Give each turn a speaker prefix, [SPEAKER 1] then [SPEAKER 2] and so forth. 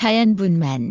[SPEAKER 1] 자연분만.